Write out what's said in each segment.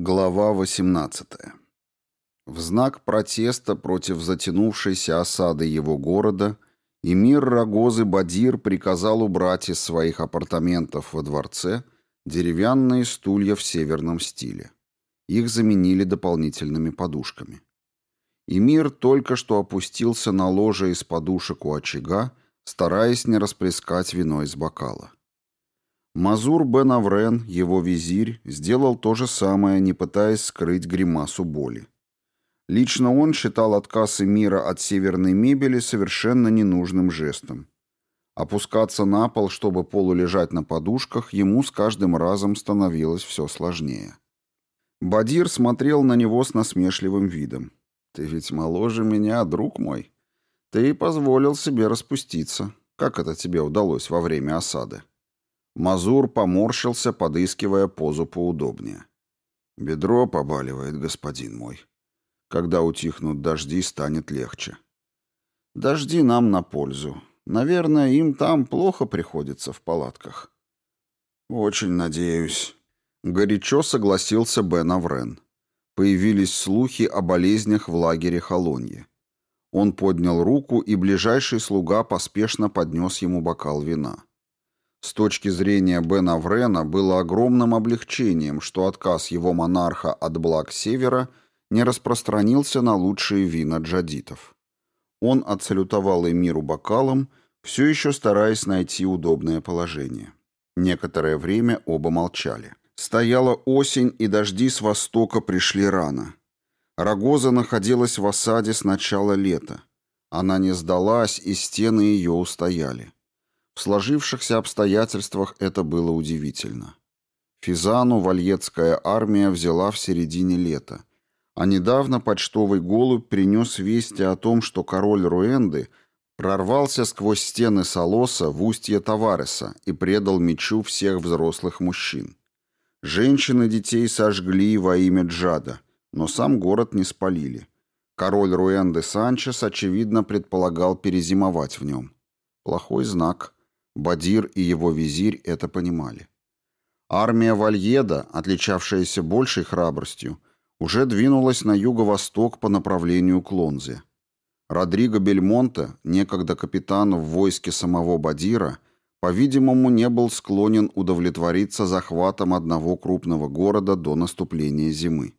Глава 18. В знак протеста против затянувшейся осады его города эмир Рогозы Бадир приказал убрать из своих апартаментов во дворце деревянные стулья в северном стиле. Их заменили дополнительными подушками. Эмир только что опустился на ложе из подушек у очага, стараясь не расплескать вино из бокала. Мазур бен Аврен, его визирь, сделал то же самое, не пытаясь скрыть гримасу боли. Лично он считал отказ мира от северной мебели совершенно ненужным жестом. Опускаться на пол, чтобы полулежать на подушках, ему с каждым разом становилось все сложнее. Бадир смотрел на него с насмешливым видом. «Ты ведь моложе меня, друг мой. Ты позволил себе распуститься. Как это тебе удалось во время осады?» Мазур поморщился, подыскивая позу поудобнее. «Бедро побаливает, господин мой. Когда утихнут дожди, станет легче». «Дожди нам на пользу. Наверное, им там плохо приходится в палатках». «Очень надеюсь». Горячо согласился Бен Аврен. Появились слухи о болезнях в лагере Холонье. Он поднял руку, и ближайший слуга поспешно поднес ему бокал вина. С точки зрения Бена Врена было огромным облегчением, что отказ его монарха от благ Севера не распространился на лучшие вина джадитов. Он отсалютовал эмиру бокалом, все еще стараясь найти удобное положение. Некоторое время оба молчали. Стояла осень, и дожди с востока пришли рано. Рогоза находилась в осаде с начала лета. Она не сдалась, и стены ее устояли. В сложившихся обстоятельствах это было удивительно. Физану вальетская армия взяла в середине лета, а недавно почтовый голубь принес вести о том, что король Руэнды прорвался сквозь стены Солоса в устье Тавареса и предал мечу всех взрослых мужчин. Женщин и детей сожгли во имя Джада, но сам город не спалили. Король Руэнды Санчес, очевидно, предполагал перезимовать в нем. Плохой знак – Бадир и его визирь это понимали. Армия Вальеда, отличавшаяся большей храбростью, уже двинулась на юго-восток по направлению к Лонзе. Родриго Бельмонте, некогда капитан в войске самого Бадира, по-видимому, не был склонен удовлетвориться захватом одного крупного города до наступления зимы.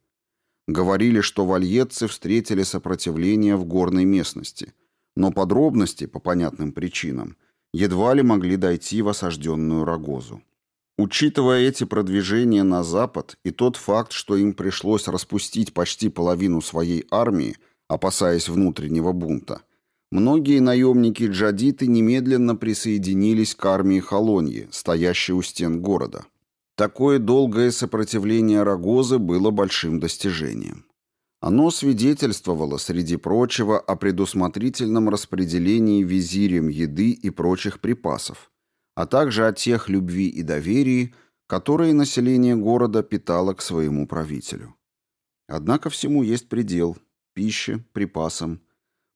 Говорили, что вальетцы встретили сопротивление в горной местности, но подробности, по понятным причинам, едва ли могли дойти в осажденную Рогозу. Учитывая эти продвижения на запад и тот факт, что им пришлось распустить почти половину своей армии, опасаясь внутреннего бунта, многие наемники-джадиты немедленно присоединились к армии Холоньи, стоящей у стен города. Такое долгое сопротивление Рогозы было большим достижением. Оно свидетельствовало, среди прочего, о предусмотрительном распределении визирем еды и прочих припасов, а также о тех любви и доверии, которые население города питало к своему правителю. Однако всему есть предел – пище, припасам,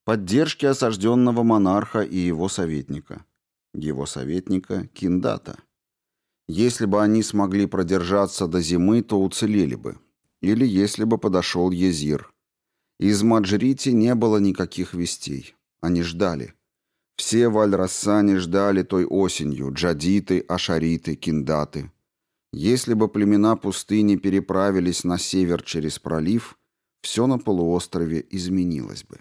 поддержке осажденного монарха и его советника. Его советника – Киндата. Если бы они смогли продержаться до зимы, то уцелели бы – или если бы подошел Езир. Из Маджрити не было никаких вестей. Они ждали. Все в ждали той осенью джадиты, ашариты, киндаты. Если бы племена пустыни переправились на север через пролив, все на полуострове изменилось бы.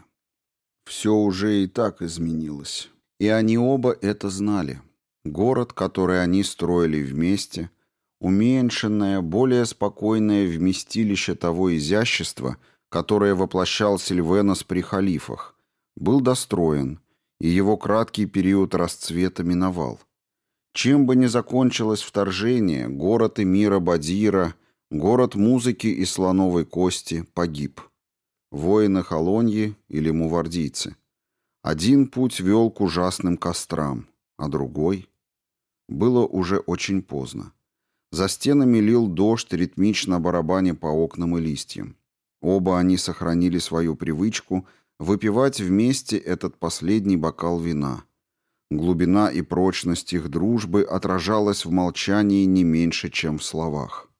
Все уже и так изменилось. И они оба это знали. Город, который они строили вместе – уменьшенное, более спокойное вместилище того изящества, которое воплощал Сильвенос при халифах, был достроен, и его краткий период расцвета миновал. Чем бы ни закончилось вторжение, город Эмира Бадира, город музыки и слоновой кости погиб. Воины Холоньи или мувардийцы. Один путь вел к ужасным кострам, а другой... Было уже очень поздно. За стенами лил дождь, ритмично барабаня по окнам и листьям. Оба они сохранили свою привычку выпивать вместе этот последний бокал вина. Глубина и прочность их дружбы отражалась в молчании не меньше, чем в словах.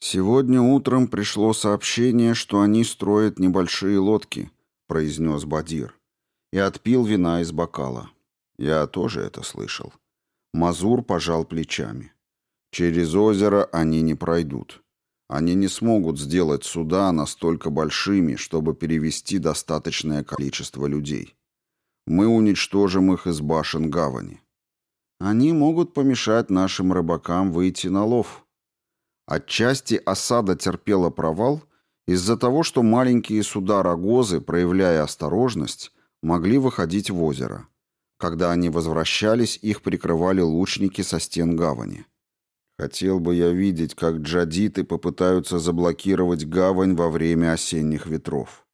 «Сегодня утром пришло сообщение, что они строят небольшие лодки», — произнес Бадир, и отпил вина из бокала. Я тоже это слышал. Мазур пожал плечами. «Через озеро они не пройдут. Они не смогут сделать суда настолько большими, чтобы перевести достаточное количество людей. Мы уничтожим их из башен гавани. Они могут помешать нашим рыбакам выйти на лов», Отчасти осада терпела провал из-за того, что маленькие суда Рогозы, проявляя осторожность, могли выходить в озеро. Когда они возвращались, их прикрывали лучники со стен гавани. Хотел бы я видеть, как джадиты попытаются заблокировать гавань во время осенних ветров.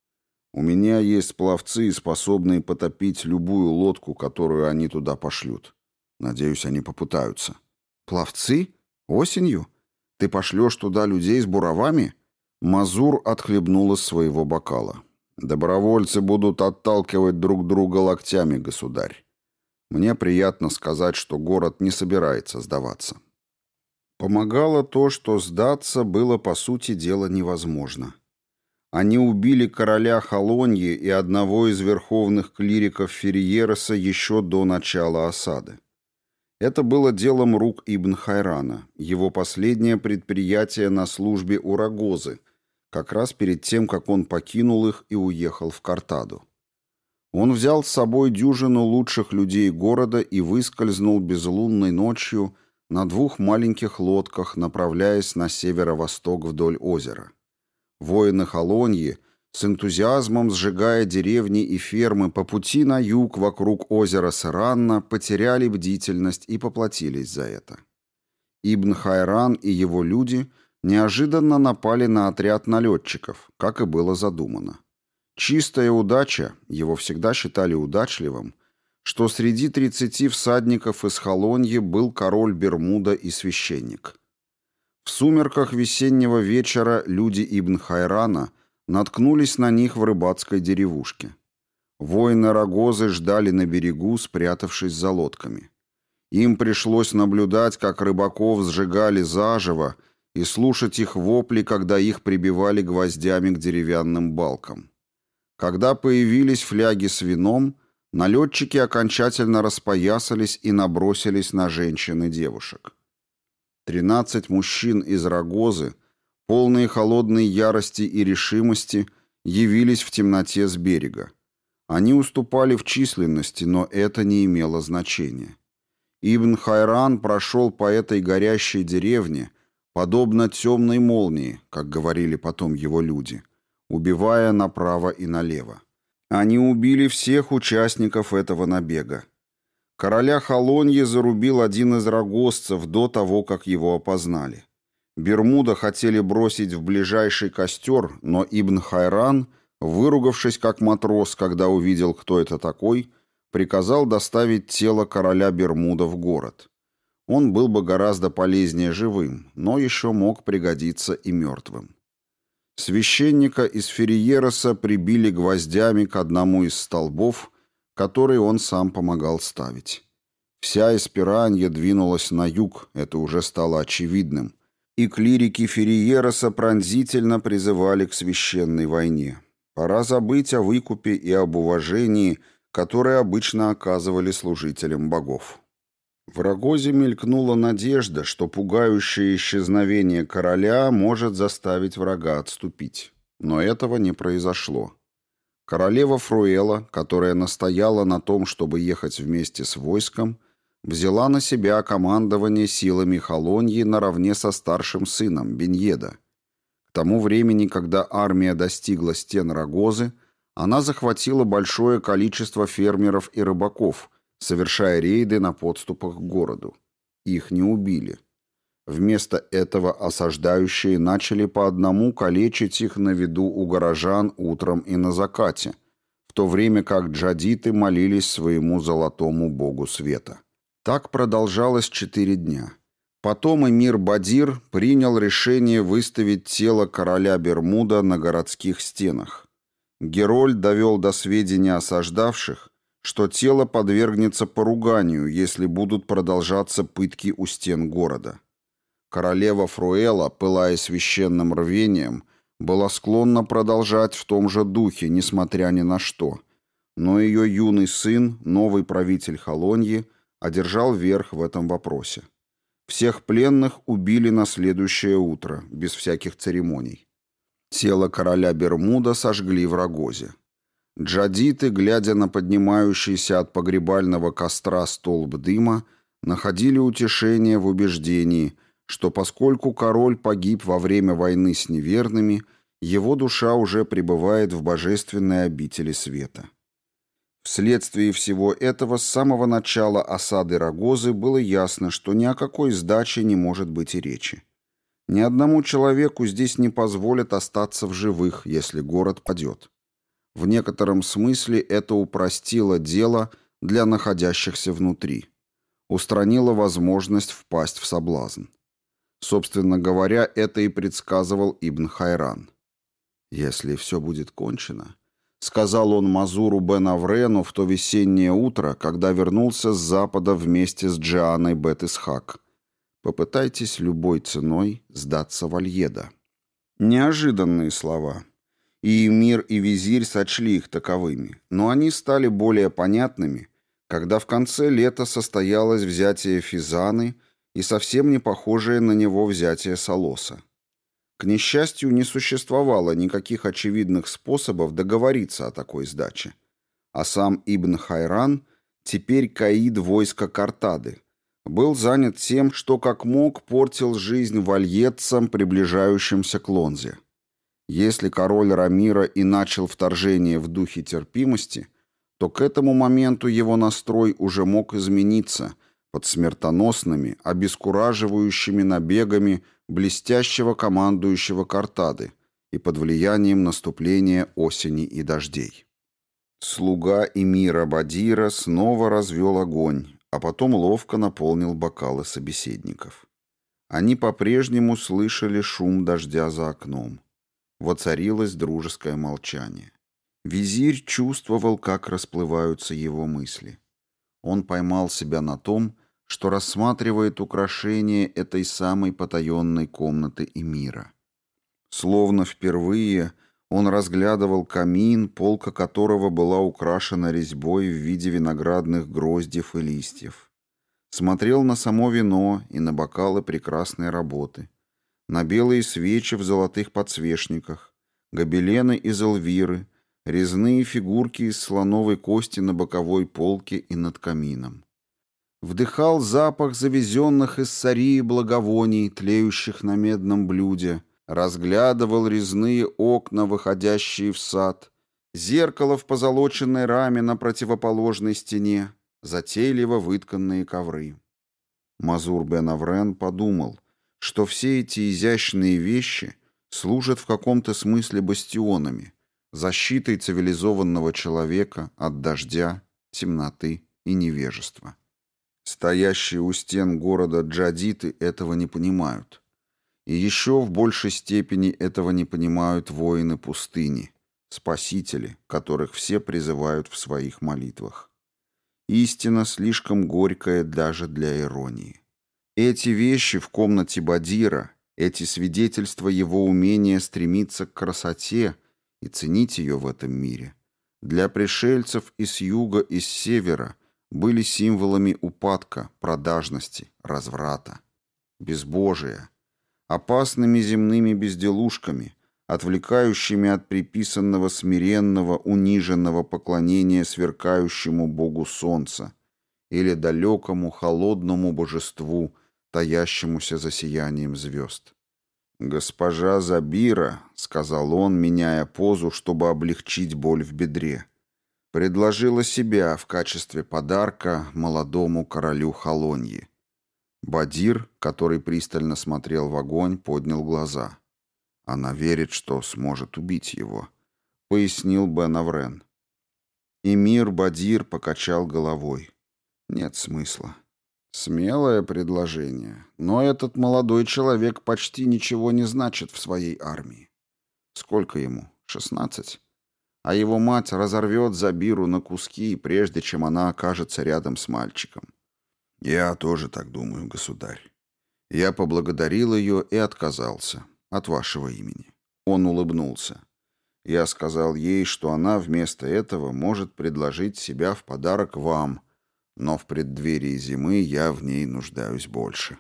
У меня есть пловцы, способные потопить любую лодку, которую они туда пошлют. Надеюсь, они попытаются. Пловцы? Осенью? Ты пошлешь туда людей с буровами?» Мазур отхлебнул из своего бокала. «Добровольцы будут отталкивать друг друга локтями, государь. Мне приятно сказать, что город не собирается сдаваться». Помогало то, что сдаться было, по сути дела, невозможно. Они убили короля Холоньи и одного из верховных клириков Ферриероса еще до начала осады. Это было делом рук Ибн Хайрана, его последнее предприятие на службе у Рагозы, как раз перед тем, как он покинул их и уехал в Картаду. Он взял с собой дюжину лучших людей города и выскользнул безлунной ночью на двух маленьких лодках, направляясь на северо-восток вдоль озера. Воины Холоньи с энтузиазмом сжигая деревни и фермы по пути на юг вокруг озера Саранна, потеряли бдительность и поплатились за это. Ибн Хайран и его люди неожиданно напали на отряд налетчиков, как и было задумано. Чистая удача, его всегда считали удачливым, что среди тридцати всадников из Холоньи был король Бермуда и священник. В сумерках весеннего вечера люди Ибн Хайрана – наткнулись на них в рыбацкой деревушке. Воины Рогозы ждали на берегу, спрятавшись за лодками. Им пришлось наблюдать, как рыбаков сжигали заживо, и слушать их вопли, когда их прибивали гвоздями к деревянным балкам. Когда появились фляги с вином, налетчики окончательно распоясались и набросились на женщин и девушек. Тринадцать мужчин из Рогозы – полные холодной ярости и решимости, явились в темноте с берега. Они уступали в численности, но это не имело значения. Ибн Хайран прошел по этой горящей деревне, подобно темной молнии, как говорили потом его люди, убивая направо и налево. Они убили всех участников этого набега. Короля Холоньи зарубил один из рогозцев до того, как его опознали. Бермуда хотели бросить в ближайший костер, но Ибн Хайран, выругавшись как матрос, когда увидел, кто это такой, приказал доставить тело короля Бермуда в город. Он был бы гораздо полезнее живым, но еще мог пригодиться и мертвым. Священника из Ферриероса прибили гвоздями к одному из столбов, который он сам помогал ставить. Вся Эсперанья двинулась на юг, это уже стало очевидным, и клирики Ферриероса пронзительно призывали к священной войне. Пора забыть о выкупе и об уважении, которые обычно оказывали служителям богов. В Рогозе мелькнула надежда, что пугающее исчезновение короля может заставить врага отступить. Но этого не произошло. Королева Фруэла, которая настояла на том, чтобы ехать вместе с войском, взяла на себя командование силами Холоньи наравне со старшим сыном Беньеда. К тому времени, когда армия достигла стен Рогозы, она захватила большое количество фермеров и рыбаков, совершая рейды на подступах к городу. Их не убили. Вместо этого осаждающие начали по одному калечить их на виду у горожан утром и на закате, в то время как джадиты молились своему золотому богу света. Так продолжалось четыре дня. Потом эмир Бадир принял решение выставить тело короля Бермуда на городских стенах. Герольд довел до сведения осаждавших, что тело подвергнется поруганию, если будут продолжаться пытки у стен города. Королева Фруэла, пылая священным рвением, была склонна продолжать в том же духе, несмотря ни на что. Но ее юный сын, новый правитель Холоньи, одержал верх в этом вопросе. Всех пленных убили на следующее утро, без всяких церемоний. Тело короля Бермуда сожгли в Рогозе. Джадиты, глядя на поднимающийся от погребального костра столб дыма, находили утешение в убеждении, что поскольку король погиб во время войны с неверными, его душа уже пребывает в божественной обители света. Вследствие всего этого с самого начала осады Рогозы было ясно, что ни о какой сдаче не может быть и речи. Ни одному человеку здесь не позволят остаться в живых, если город падет. В некотором смысле это упростило дело для находящихся внутри. Устранило возможность впасть в соблазн. Собственно говоря, это и предсказывал Ибн Хайран. «Если все будет кончено», — сказал он Мазуру бен Аврену в то весеннее утро, когда вернулся с запада вместе с Джианой Бет-Исхак — Попытайтесь любой ценой сдаться Вальеда. Неожиданные слова. И мир, и визирь сочли их таковыми, но они стали более понятными, когда в конце лета состоялось взятие Физаны и совсем не похожее на него взятие Солоса. К несчастью, не существовало никаких очевидных способов договориться о такой сдаче. А сам Ибн Хайран теперь каид войска Картады, был занят тем, что как мог портил жизнь вальетцам, приближающимся к Лонзе. Если король Рамира и начал вторжение в духе терпимости, то к этому моменту его настрой уже мог измениться под смертоносными, обескураживающими набегами блестящего командующего Картады и под влиянием наступления осени и дождей. Слуга эмира Бадира снова развел огонь, а потом ловко наполнил бокалы собеседников. Они по-прежнему слышали шум дождя за окном. Воцарилось дружеское молчание. Визирь чувствовал, как расплываются его мысли. Он поймал себя на том, что рассматривает украшение этой самой потаенной комнаты и мира. Словно впервые он разглядывал камин, полка которого была украшена резьбой в виде виноградных гроздев и листьев. Смотрел на само вино и на бокалы прекрасной работы, на белые свечи в золотых подсвечниках, гобелены из эльвиры, резные фигурки из слоновой кости на боковой полке и над камином. Вдыхал запах завезенных из Сарии благовоний, тлеющих на медном блюде, разглядывал резные окна, выходящие в сад, зеркало в позолоченной раме на противоположной стене, затейливо вытканные ковры. Мазур бен Аврен подумал, что все эти изящные вещи служат в каком-то смысле бастионами, защитой цивилизованного человека от дождя, темноты и невежества. Стоящие у стен города джадиты этого не понимают. И еще в большей степени этого не понимают воины пустыни, спасители, которых все призывают в своих молитвах. Истина слишком горькая даже для иронии. Эти вещи в комнате Бадира, эти свидетельства его умения стремиться к красоте и ценить ее в этом мире, для пришельцев и с юга, и с севера были символами упадка, продажности, разврата, безбожия, опасными земными безделушками, отвлекающими от приписанного смиренного, униженного поклонения сверкающему богу солнца или далекому холодному божеству, таящемуся за сиянием звезд. «Госпожа Забира», — сказал он, меняя позу, чтобы облегчить боль в бедре, предложила себя в качестве подарка молодому королю Холоньи. Бадир, который пристально смотрел в огонь, поднял глаза. Она верит, что сможет убить его, пояснил Бен Аврен. Эмир Бадир покачал головой. Нет смысла. Смелое предложение, но этот молодой человек почти ничего не значит в своей армии. Сколько ему? Шестнадцать? А его мать разорвет Забиру на куски, прежде чем она окажется рядом с мальчиком. «Я тоже так думаю, государь. Я поблагодарил ее и отказался. От вашего имени. Он улыбнулся. Я сказал ей, что она вместо этого может предложить себя в подарок вам, но в преддверии зимы я в ней нуждаюсь больше.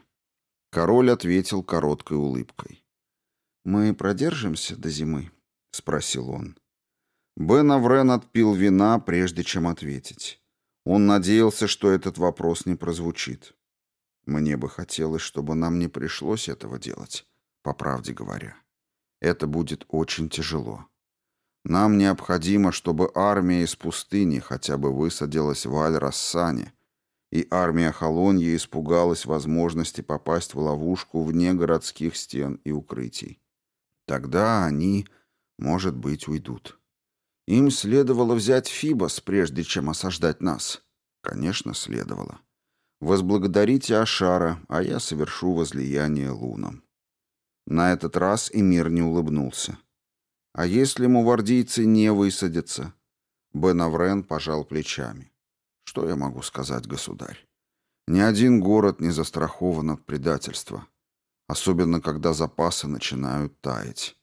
Король ответил короткой улыбкой. «Мы продержимся до зимы?» — спросил он. Бен Аврен отпил вина, прежде чем ответить. Он надеялся, что этот вопрос не прозвучит. Мне бы хотелось, чтобы нам не пришлось этого делать, по правде говоря. Это будет очень тяжело. Нам необходимо, чтобы армия из пустыни хотя бы высадилась в Аль-Рассане, и армия Холонья испугалась возможности попасть в ловушку вне городских стен и укрытий. Тогда они, может быть, уйдут. Им следовало взять Фибос, прежде чем осаждать нас. Конечно, следовало. Возблагодарите Ашара, а я совершу возлияние лунам. На этот раз Эмир не улыбнулся. А если мувардийцы не высадятся? Бен Аврен пожал плечами. Что я могу сказать, государь? Ни один город не застрахован от предательства, особенно когда запасы начинают таять.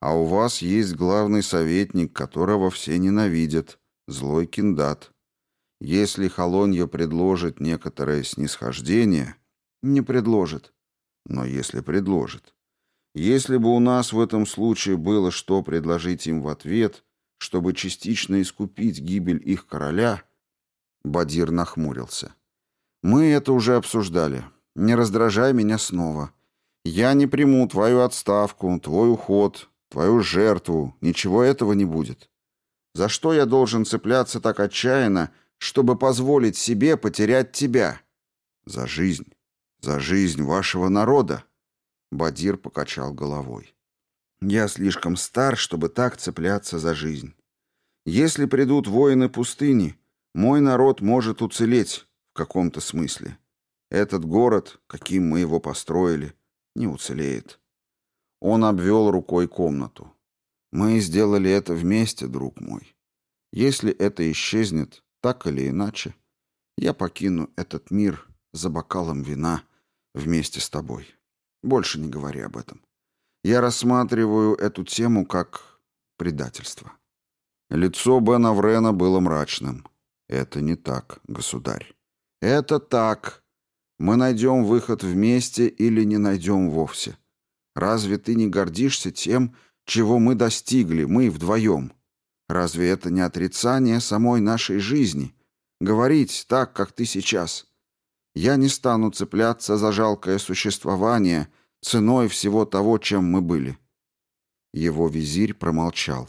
А у вас есть главный советник, которого все ненавидят, злой киндат. Если Холонья предложит некоторое снисхождение, не предложит. Но если предложит, если бы у нас в этом случае было что предложить им в ответ, чтобы частично искупить гибель их короля, Бадир нахмурился. Мы это уже обсуждали. Не раздражай меня снова. Я не приму твою отставку, твой уход, твою жертву. Ничего этого не будет. За что я должен цепляться так отчаянно, чтобы позволить себе потерять тебя? За жизнь. За жизнь вашего народа. Бадир покачал головой. «Я слишком стар, чтобы так цепляться за жизнь. Если придут воины пустыни, мой народ может уцелеть в каком-то смысле. Этот город, каким мы его построили, не уцелеет». Он обвел рукой комнату. «Мы сделали это вместе, друг мой. Если это исчезнет, так или иначе, я покину этот мир за бокалом вина вместе с тобой». Больше не говори об этом. Я рассматриваю эту тему как предательство. Лицо Бена Врена было мрачным. Это не так, государь. Это так. Мы найдем выход вместе или не найдем вовсе. Разве ты не гордишься тем, чего мы достигли, мы вдвоем? Разве это не отрицание самой нашей жизни? Говорить так, как ты сейчас. Я не стану цепляться за жалкое существование ценой всего того, чем мы были. Его визирь промолчал.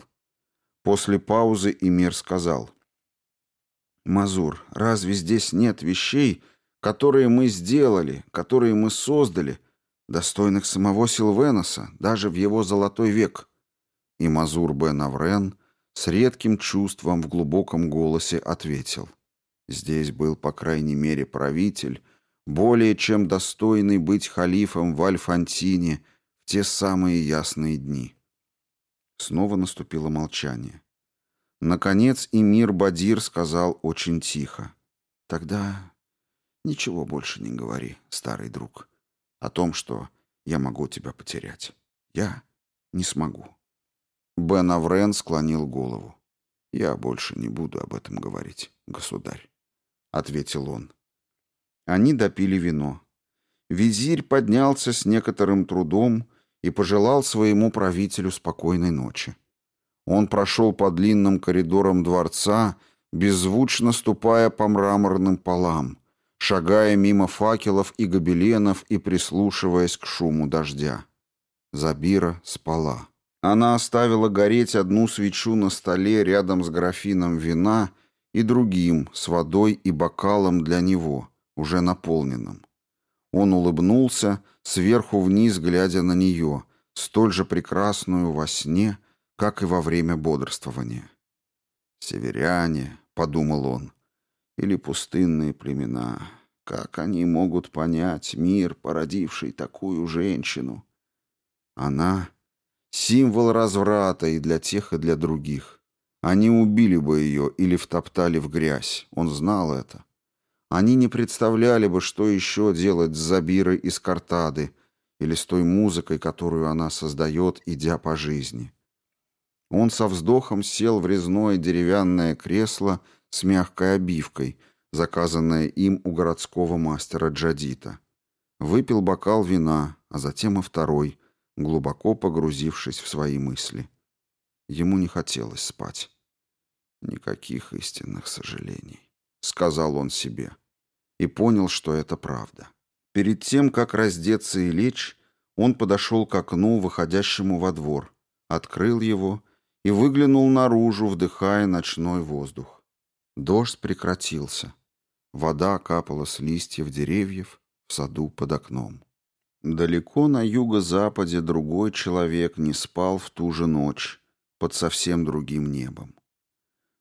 После паузы Эмир сказал. «Мазур, разве здесь нет вещей, которые мы сделали, которые мы создали, достойных самого Силвеноса, даже в его золотой век?» И Мазур бен Аврен с редким чувством в глубоком голосе ответил. Здесь был, по крайней мере, правитель, более чем достойный быть халифом в Альфантине в те самые ясные дни. Снова наступило молчание. Наконец Эмир Бадир сказал очень тихо. «Тогда ничего больше не говори, старый друг, о том, что я могу тебя потерять. Я не смогу». Бен Аврен склонил голову. «Я больше не буду об этом говорить, государь» ответил он. Они допили вино. Визирь поднялся с некоторым трудом и пожелал своему правителю спокойной ночи. Он прошел по длинным коридорам дворца, беззвучно ступая по мраморным полам, шагая мимо факелов и гобеленов и прислушиваясь к шуму дождя. Забира спала. Она оставила гореть одну свечу на столе рядом с графином вина и другим с водой и бокалом для него, уже наполненным. Он улыбнулся, сверху вниз глядя на нее, столь же прекрасную во сне, как и во время бодрствования. «Северяне», — подумал он, — «или пустынные племена, как они могут понять мир, породивший такую женщину?» Она — символ разврата и для тех, и для других. Они убили бы ее или втоптали в грязь. Он знал это. Они не представляли бы, что еще делать с Забирой из Картады или с той музыкой, которую она создает, идя по жизни. Он со вздохом сел в резное деревянное кресло с мягкой обивкой, заказанное им у городского мастера Джадита. Выпил бокал вина, а затем и второй, глубоко погрузившись в свои мысли. Ему не хотелось спать. «Никаких истинных сожалений», — сказал он себе. И понял, что это правда. Перед тем, как раздеться и лечь, он подошел к окну, выходящему во двор, открыл его и выглянул наружу, вдыхая ночной воздух. Дождь прекратился. Вода капала с листьев деревьев в саду под окном. Далеко на юго-западе другой человек не спал в ту же ночь под совсем другим небом.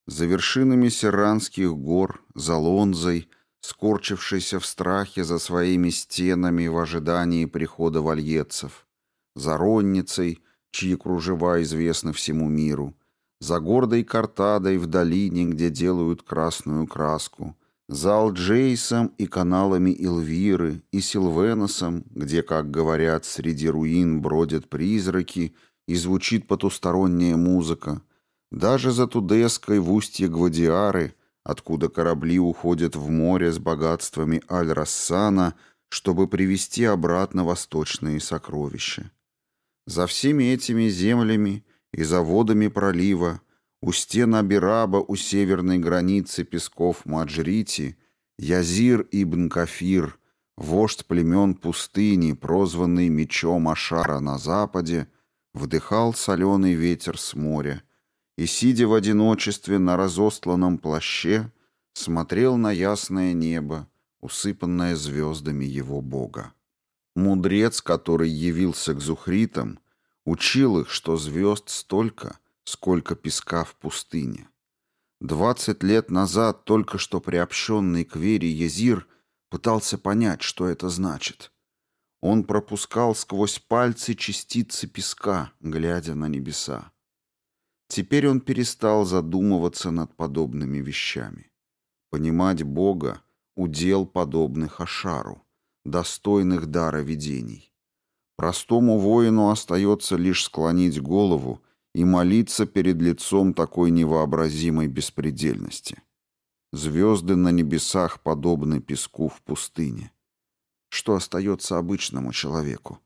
За вершинами Серранских гор, за Лонзой, скорчившейся в страхе за своими стенами в ожидании прихода вальетцев, за Ронницей, чьи кружева известны всему миру, за гордой Картадой в долине, где делают красную краску, за Алджейсом и каналами Илвиры и Силвеносом, где, как говорят, среди руин бродят призраки и звучит потусторонняя музыка, даже за Тудеской в устье Гвадиары, откуда корабли уходят в море с богатствами Аль-Рассана, чтобы привезти обратно восточные сокровища. За всеми этими землями и за водами пролива, у стен Абираба у северной границы песков Маджрити, Язир ибн Кафир, вождь племен пустыни, прозванный мечом Ашара на западе, вдыхал соленый ветер с моря и, сидя в одиночестве на разостланном плаще, смотрел на ясное небо, усыпанное звездами его бога. Мудрец, который явился к зухритам, учил их, что звезд столько, сколько песка в пустыне. Двадцать лет назад только что приобщенный к вере Езир пытался понять, что это значит. Он пропускал сквозь пальцы частицы песка, глядя на небеса. Теперь он перестал задумываться над подобными вещами. Понимать Бога — удел подобных Ашару достойных дара видений. Простому воину остается лишь склонить голову и молиться перед лицом такой невообразимой беспредельности. Звезды на небесах подобны песку в пустыне. Что остается обычному человеку?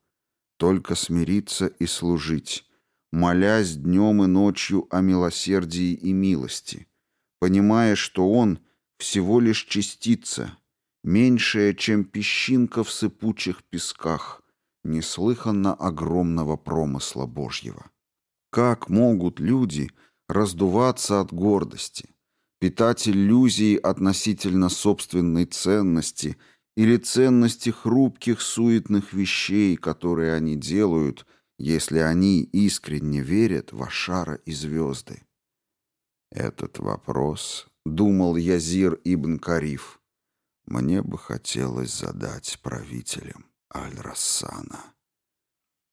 Только смириться и служить, молясь днем и ночью о милосердии и милости, понимая, что он всего лишь частица, меньшая, чем песчинка в сыпучих песках, неслыханно огромного промысла Божьего. Как могут люди раздуваться от гордости, питать иллюзии относительно собственной ценности или ценности хрупких суетных вещей, которые они делают, если они искренне верят в Ашара и звезды? Этот вопрос, думал Язир ибн Кариф, мне бы хотелось задать правителям Аль-Рассана.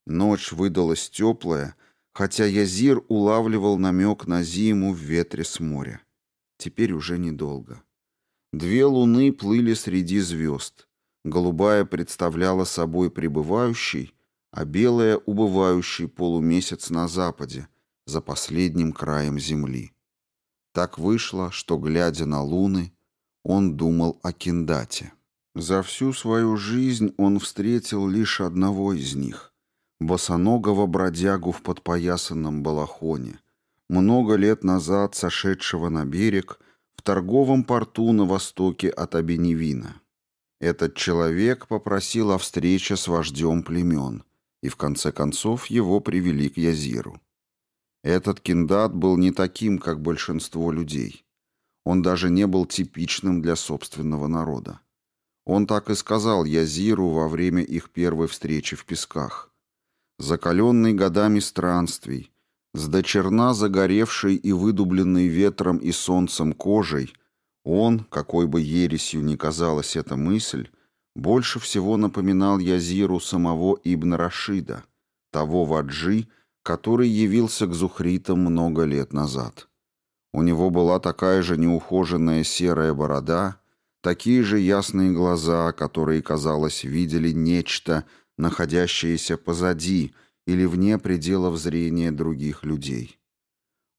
Ночь выдалась теплая, хотя Язир улавливал намек на зиму в ветре с моря. Теперь уже недолго. Две луны плыли среди звезд. Голубая представляла собой прибывающий, а белая — убывающий полумесяц на западе, за последним краем земли. Так вышло, что, глядя на луны, он думал о Киндате. За всю свою жизнь он встретил лишь одного из них — босоногого бродягу в подпоясанном балахоне, много лет назад сошедшего на берег в торговом порту на востоке от Абеневина. Этот человек попросил о встрече с вождем племен, и в конце концов его привели к Язиру. Этот киндат был не таким, как большинство людей. Он даже не был типичным для собственного народа. Он так и сказал Язиру во время их первой встречи в песках. Закаленный годами странствий, с дочерна загоревшей и выдубленной ветром и солнцем кожей, он, какой бы ересью ни казалась эта мысль, больше всего напоминал Язиру самого Ибн Рашида, того ваджи, который явился к зухритам много лет назад. У него была такая же неухоженная серая борода, такие же ясные глаза, которые, казалось, видели нечто, находящееся позади или вне пределов зрения других людей.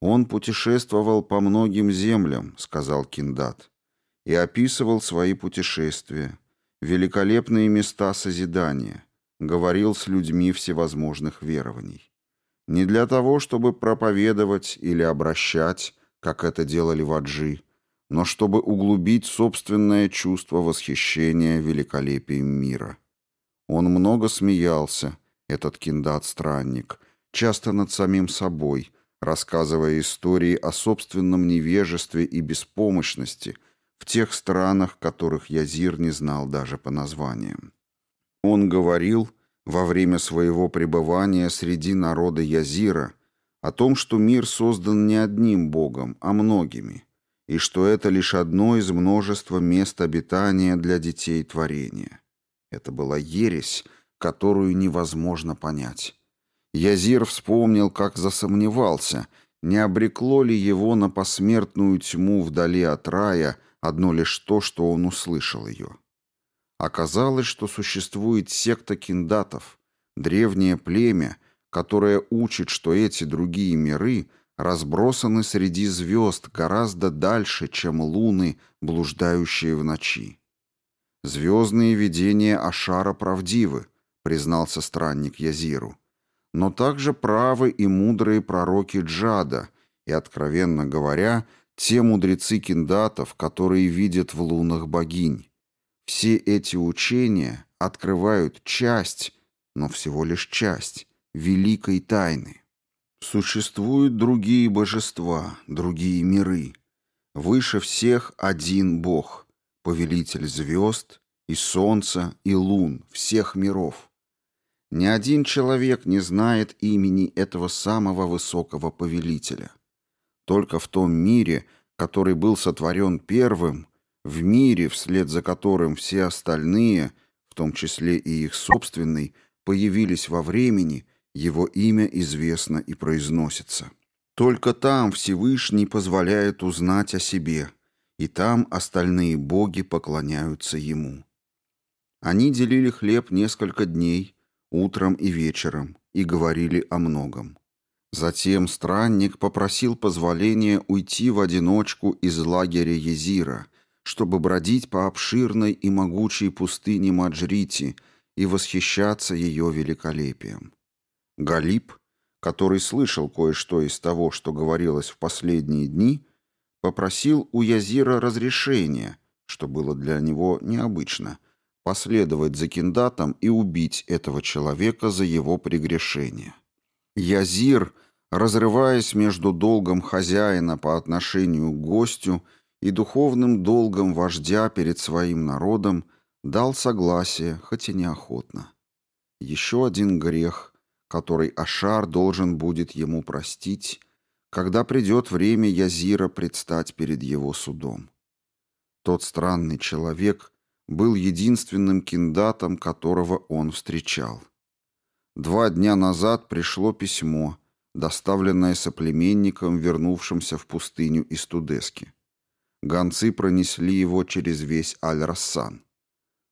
«Он путешествовал по многим землям», — сказал Киндат, и описывал свои путешествия, великолепные места созидания, говорил с людьми всевозможных верований. Не для того, чтобы проповедовать или обращать, как это делали ваджи, но чтобы углубить собственное чувство восхищения великолепием мира. Он много смеялся, этот киндат-странник, часто над самим собой, рассказывая истории о собственном невежестве и беспомощности в тех странах, которых Язир не знал даже по названиям. Он говорил во время своего пребывания среди народа Язира о том, что мир создан не одним Богом, а многими, и что это лишь одно из множества мест обитания для детей творения. Это была ересь, которую невозможно понять. Язир вспомнил, как засомневался, не обрекло ли его на посмертную тьму вдали от рая одно лишь то, что он услышал ее. Оказалось, что существует секта киндатов, древнее племя, которое учит, что эти другие миры разбросаны среди звезд гораздо дальше, чем луны, блуждающие в ночи. «Звездные видения Ашара правдивы», — признался странник Язиру. «Но также правы и мудрые пророки Джада, и, откровенно говоря, те мудрецы киндатов, которые видят в лунах богинь. Все эти учения открывают часть, но всего лишь часть, великой тайны. Существуют другие божества, другие миры. Выше всех один Бог, повелитель звезд и солнца и лун, всех миров. Ни один человек не знает имени этого самого высокого повелителя. Только в том мире, который был сотворен первым, в мире, вслед за которым все остальные, в том числе и их собственный, появились во времени, его имя известно и произносится. Только там Всевышний позволяет узнать о себе, и там остальные боги поклоняются ему. Они делили хлеб несколько дней, утром и вечером, и говорили о многом. Затем странник попросил позволения уйти в одиночку из лагеря Езира чтобы бродить по обширной и могучей пустыне Маджрити и восхищаться ее великолепием. Галиб, который слышал кое-что из того, что говорилось в последние дни, попросил у Язира разрешения, что было для него необычно, последовать за киндатом и убить этого человека за его прегрешение. Язир, разрываясь между долгом хозяина по отношению к гостю и духовным долгом вождя перед своим народом дал согласие, хоть и неохотно. Еще один грех, который Ашар должен будет ему простить, когда придет время Язира предстать перед его судом. Тот странный человек был единственным киндатом, которого он встречал. Два дня назад пришло письмо, доставленное соплеменником, вернувшимся в пустыню из Тудески. Гонцы пронесли его через весь Аль-Рассан.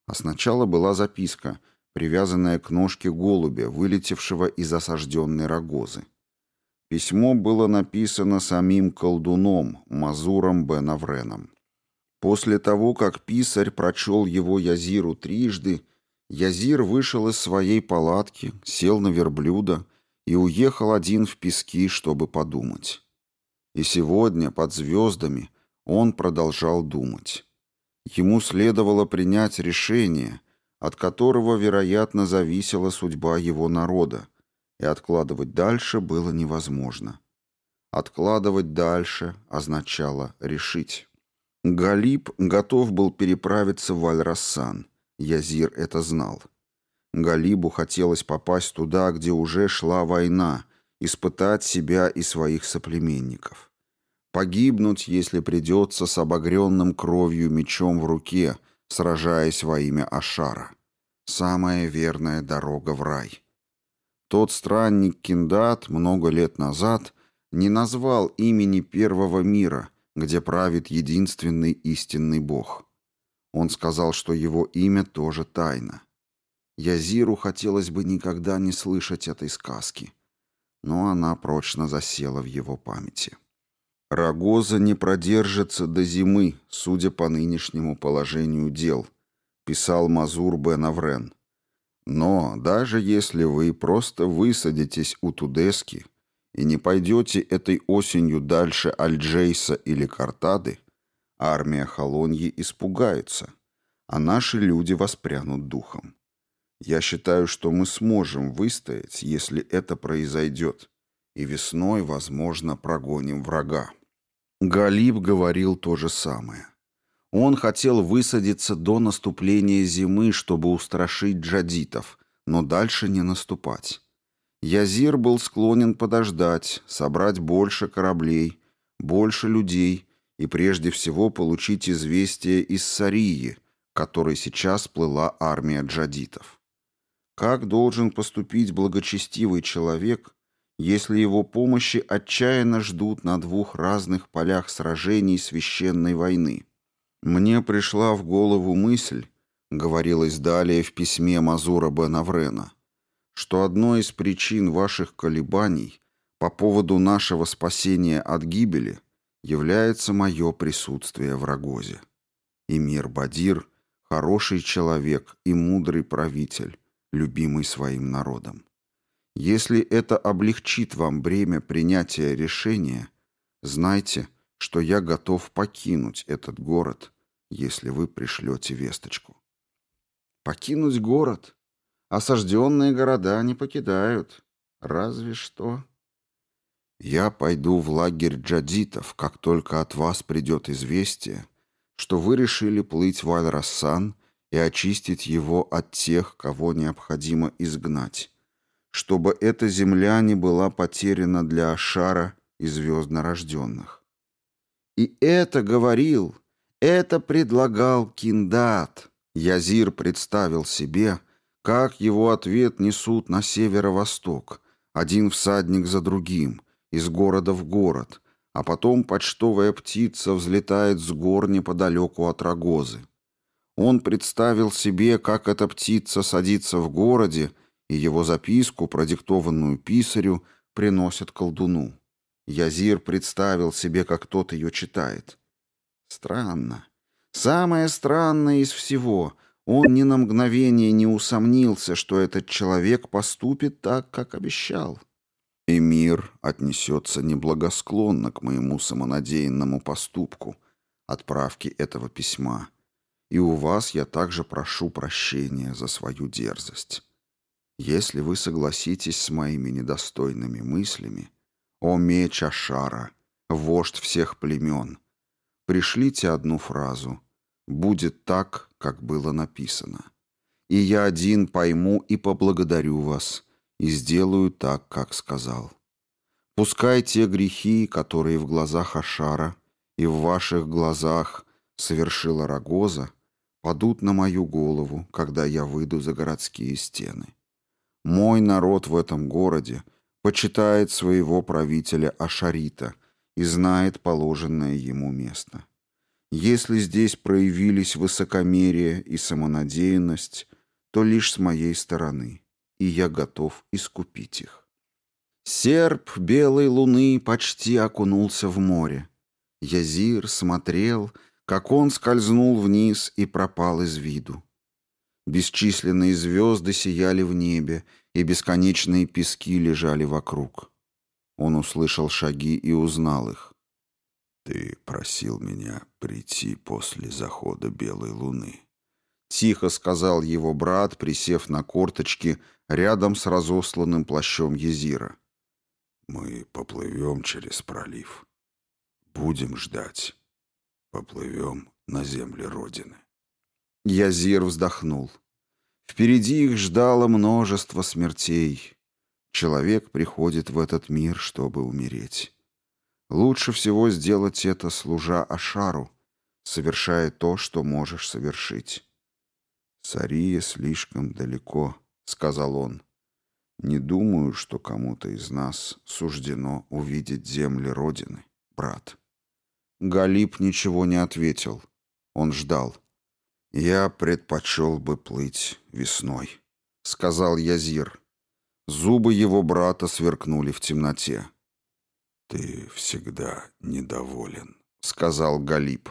А сначала была записка, привязанная к ножке голубя, вылетевшего из осажденной рогозы. Письмо было написано самим колдуном, Мазуром бен Авреном. После того, как писарь прочел его Язиру трижды, Язир вышел из своей палатки, сел на верблюда и уехал один в пески, чтобы подумать. И сегодня, под звездами, он продолжал думать. Ему следовало принять решение, от которого, вероятно, зависела судьба его народа, и откладывать дальше было невозможно. Откладывать дальше означало решить. Галиб готов был переправиться в Аль-Рассан. Язир это знал. Галибу хотелось попасть туда, где уже шла война, испытать себя и своих соплеменников. Погибнуть, если придется, с обогренным кровью мечом в руке, сражаясь во имя Ашара. Самая верная дорога в рай. Тот странник Киндат много лет назад не назвал имени первого мира, где правит единственный истинный Бог. Он сказал, что его имя тоже тайна. Язиру хотелось бы никогда не слышать этой сказки, но она прочно засела в его памяти. Рогоза не продержится до зимы, судя по нынешнему положению дел, писал Мазур Бен Аврен. Но даже если вы просто высадитесь у Тудески и не пойдете этой осенью дальше Альджейса или Картады, армия Холоньи испугается, а наши люди воспрянут духом. Я считаю, что мы сможем выстоять, если это произойдет, и весной, возможно, прогоним врага. Галиб говорил то же самое. Он хотел высадиться до наступления зимы, чтобы устрашить джадитов, но дальше не наступать. Язир был склонен подождать, собрать больше кораблей, больше людей и прежде всего получить известие из Сарии, которой сейчас плыла армия джадитов. Как должен поступить благочестивый человек, если его помощи отчаянно ждут на двух разных полях сражений священной войны? Мне пришла в голову мысль, говорилось далее в письме Мазура бен Аврена, что одной из причин ваших колебаний по поводу нашего спасения от гибели является мое присутствие в Рогозе. Эмир Бадир – хороший человек и мудрый правитель, любимый своим народом. Если это облегчит вам бремя принятия решения, знайте, что я готов покинуть этот город, если вы пришлете весточку. Покинуть город? Осажденные города не покидают. Разве что... Я пойду в лагерь джадитов, как только от вас придет известие, что вы решили плыть в Аль-Рассан и очистить его от тех, кого необходимо изгнать, чтобы эта земля не была потеряна для Ашара и звезднорожденных. И это говорил, это предлагал Киндат. Язир представил себе, как его ответ несут на северо-восток, один всадник за другим, из города в город, а потом почтовая птица взлетает с гор неподалеку от Рогозы. Он представил себе, как эта птица садится в городе, и его записку, продиктованную писарю, приносят колдуну. Язир представил себе, как тот ее читает. Странно. Самое странное из всего. Он ни на мгновение не усомнился, что этот человек поступит так, как обещал. И мир отнесется неблагосклонно к моему самонадеянному поступку, отправки этого письма и у вас я также прошу прощения за свою дерзость. Если вы согласитесь с моими недостойными мыслями, о меч Ашара, вождь всех племен, пришлите одну фразу «Будет так, как было написано». И я один пойму и поблагодарю вас, и сделаю так, как сказал. Пускай те грехи, которые в глазах Ашара и в ваших глазах совершила Рогоза, падут на мою голову, когда я выйду за городские стены. Мой народ в этом городе почитает своего правителя Ашарита и знает положенное ему место. Если здесь проявились высокомерие и самонадеянность, то лишь с моей стороны, и я готов искупить их. Серп белой луны почти окунулся в море. Язир смотрел как он скользнул вниз и пропал из виду. Бесчисленные звезды сияли в небе, и бесконечные пески лежали вокруг. Он услышал шаги и узнал их. «Ты просил меня прийти после захода белой луны», — тихо сказал его брат, присев на корточки рядом с разосланным плащом Езира. «Мы поплывем через пролив. Будем ждать». Поплывем на земли Родины. Язир вздохнул. Впереди их ждало множество смертей. Человек приходит в этот мир, чтобы умереть. Лучше всего сделать это, служа Ашару, совершая то, что можешь совершить. «Сария слишком далеко», — сказал он. «Не думаю, что кому-то из нас суждено увидеть земли Родины, брат». Галип ничего не ответил. Он ждал. «Я предпочел бы плыть весной», — сказал Язир. Зубы его брата сверкнули в темноте. «Ты всегда недоволен», — сказал Галиб.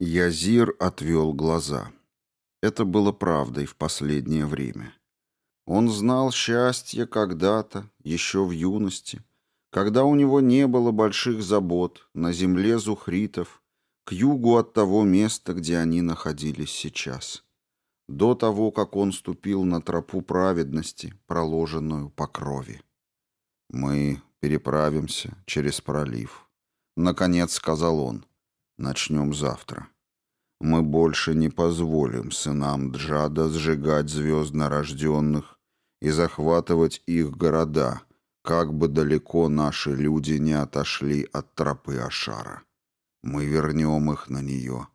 Язир отвел глаза. Это было правдой в последнее время. Он знал счастье когда-то, еще в юности, когда у него не было больших забот на земле зухритов, к югу от того места, где они находились сейчас. До того, как он ступил на тропу праведности, проложенную по крови. «Мы переправимся через пролив», — наконец сказал он. «Начнем завтра». Мы больше не позволим сынам Джада сжигать звезднорожденных и захватывать их города, как бы далеко наши люди не отошли от тропы Ашара. Мы вернем их на нее.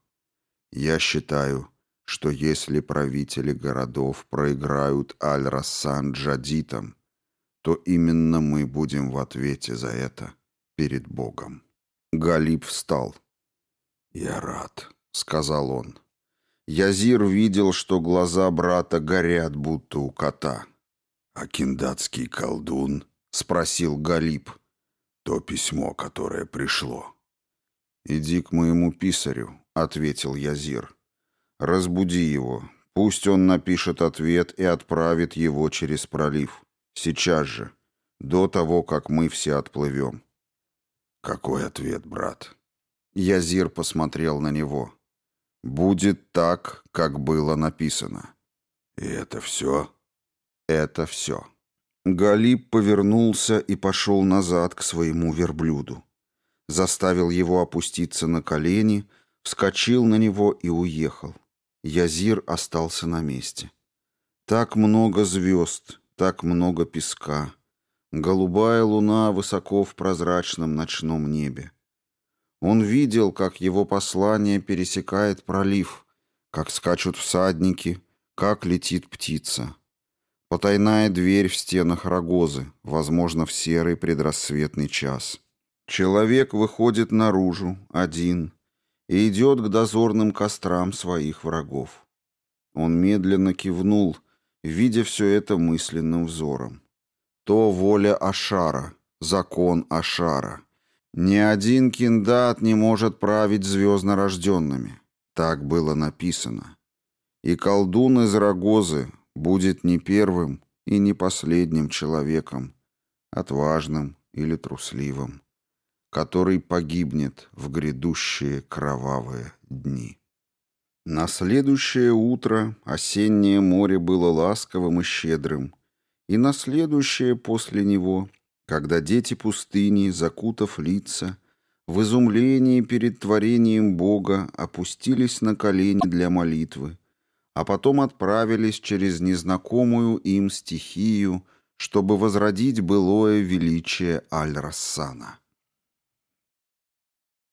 Я считаю, что если правители городов проиграют Аль-Рассан Джадитам, то именно мы будем в ответе за это перед Богом. Галиб встал. «Я рад», — сказал он. Язир видел, что глаза брата горят, будто у кота. «А киндатский колдун?» — спросил Галиб. «То письмо, которое пришло». «Иди к моему писарю», — ответил Язир. «Разбуди его. Пусть он напишет ответ и отправит его через пролив. Сейчас же, до того, как мы все отплывем». «Какой ответ, брат?» Язир посмотрел на него. Будет так, как было написано. И это все? Это все. Галиб повернулся и пошел назад к своему верблюду. Заставил его опуститься на колени, вскочил на него и уехал. Язир остался на месте. Так много звезд, так много песка. Голубая луна высоко в прозрачном ночном небе. Он видел, как его послание пересекает пролив, как скачут всадники, как летит птица. Потайная дверь в стенах рогозы, возможно, в серый предрассветный час. Человек выходит наружу, один, и идет к дозорным кострам своих врагов. Он медленно кивнул, видя все это мысленным взором. То воля Ашара, закон Ашара. Ни один киндат не может править звезднорожденными. Так было написано. И колдун из Рогозы будет не первым и не последним человеком, отважным или трусливым, который погибнет в грядущие кровавые дни. На следующее утро осеннее море было ласковым и щедрым, и на следующее после него когда дети пустыни, закутав лица, в изумлении перед творением Бога опустились на колени для молитвы, а потом отправились через незнакомую им стихию, чтобы возродить былое величие Аль-Рассана.